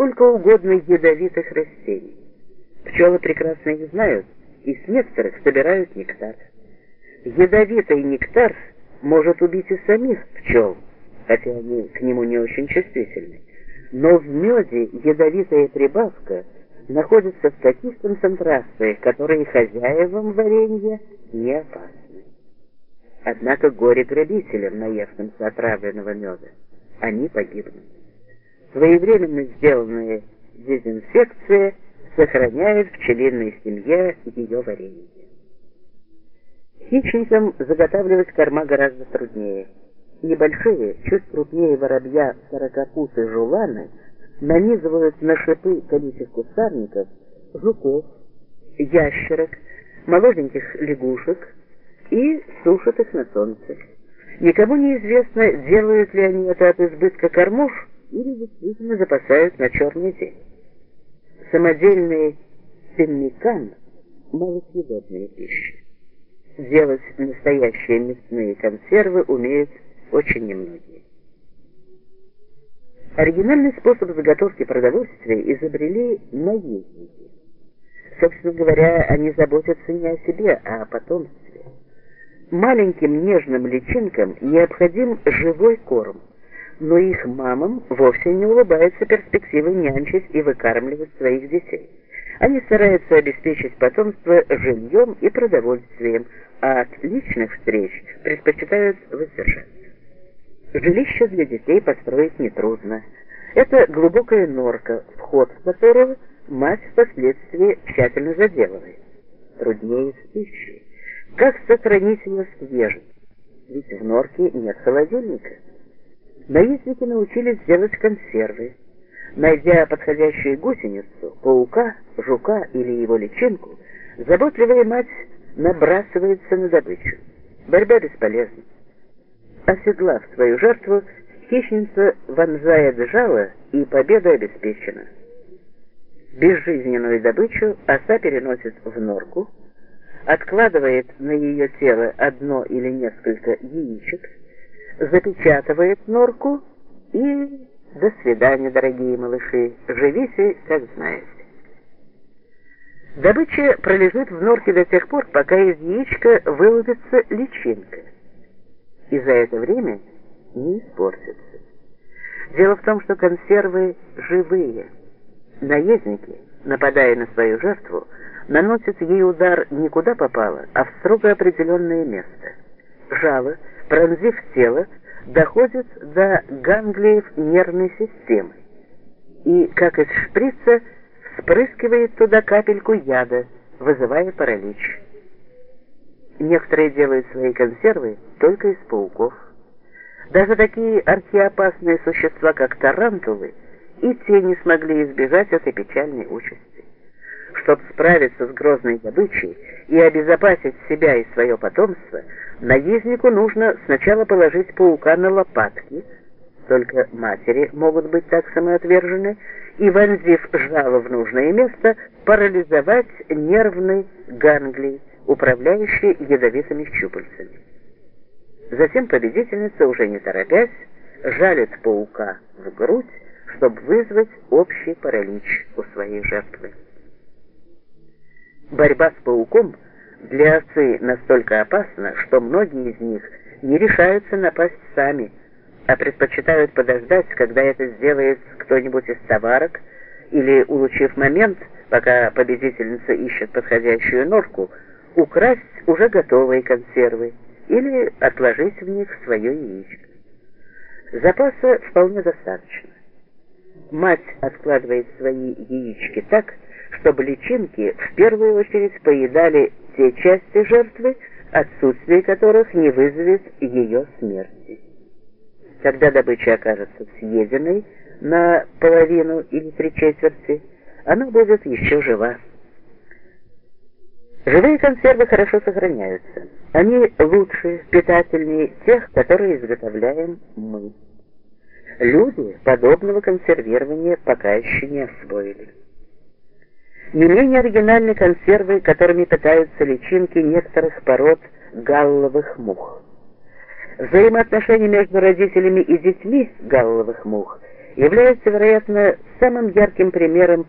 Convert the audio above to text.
сколько угодно ядовитых растений. Пчелы прекрасно их знают и с некоторых собирают нектар. Ядовитый нектар может убить и самих пчел, хотя они к нему не очень чувствительны. Но в меде ядовитая прибавка находится в таких концентрациях, которые хозяевам варенья не опасны. Однако горе грабителям, наевшимся отравленного меда, они погибнут. Своевременно сделанная дезинфекция сохраняет в пчелиной семье ее варенье. Хищникам заготавливать корма гораздо труднее. Небольшие, чуть крупнее воробья сорокопуты жуланы нанизывают на шипы колючих кустарников жуков, ящерок, молоденьких лягушек и сушат их на солнце. Никому не известно, делают ли они это от избытка кормов или действительно запасают на черный день. Самодельный пеммикан – малосъедобная пища. Делать настоящие мясные консервы умеют очень немногие. Оригинальный способ заготовки продовольствия изобрели наездники. Собственно говоря, они заботятся не о себе, а о потомстве. Маленьким нежным личинкам необходим живой корм, но их мамам вовсе не улыбается перспективой нянчить и выкармливать своих детей. Они стараются обеспечить потомство жильем и продовольствием, а от личных встреч предпочитают воздержаться. Жилище для детей построить нетрудно. Это глубокая норка, вход в которую мать впоследствии тщательно заделывает. Труднее с пищей. Как сохранить ее свежей? Ведь в норке нет холодильника. Наездники научились делать консервы. Найдя подходящую гусеницу, паука, жука или его личинку, заботливая мать набрасывается на добычу. Борьба бесполезна. Оседлав свою жертву, хищница вонзает жало, и победа обеспечена. Безжизненную добычу оса переносит в норку, откладывает на ее тело одно или несколько яичек, запечатывает норку и до свидания, дорогие малыши, живите, как знаете. Добыча пролежит в норке до тех пор, пока из яичка вылупится личинка, и за это время не испортится. Дело в том, что консервы живые. Наездники, нападая на свою жертву, наносят ей удар не куда попало, а в строго определенное место. Жало, пронзив тело, доходит до ганглиев нервной системы и, как из шприца, вспрыскивает туда капельку яда, вызывая паралич. Некоторые делают свои консервы только из пауков. Даже такие архиопасные существа, как тарантулы, и те не смогли избежать этой печальной участи. Чтобы справиться с грозной добычей и обезопасить себя и свое потомство, наезднику нужно сначала положить паука на лопатки, только матери могут быть так самоотвержены, и, вонзив жало в нужное место, парализовать нервный ганглий, управляющий ядовитыми щупальцами. Затем победительница, уже не торопясь, жалит паука в грудь, чтобы вызвать общий паралич у своей жертвы. Борьба с пауком для овцы настолько опасна, что многие из них не решаются напасть сами, а предпочитают подождать, когда это сделает кто-нибудь из товарок, или, улучив момент, пока победительница ищет подходящую норку, украсть уже готовые консервы или отложить в них свое яичко. Запаса вполне достаточно. Мать откладывает свои яички так, чтобы личинки в первую очередь поедали те части жертвы, отсутствие которых не вызовет ее смерти. Когда добыча окажется съеденной на половину или три четверти, она будет еще жива. Живые консервы хорошо сохраняются. Они лучше, питательнее тех, которые изготовляем мы. Люди подобного консервирования пока еще не освоили. Не менее оригинальны консервы, которыми питаются личинки некоторых пород галловых мух. Взаимоотношения между родителями и детьми галловых мух является, вероятно, самым ярким примером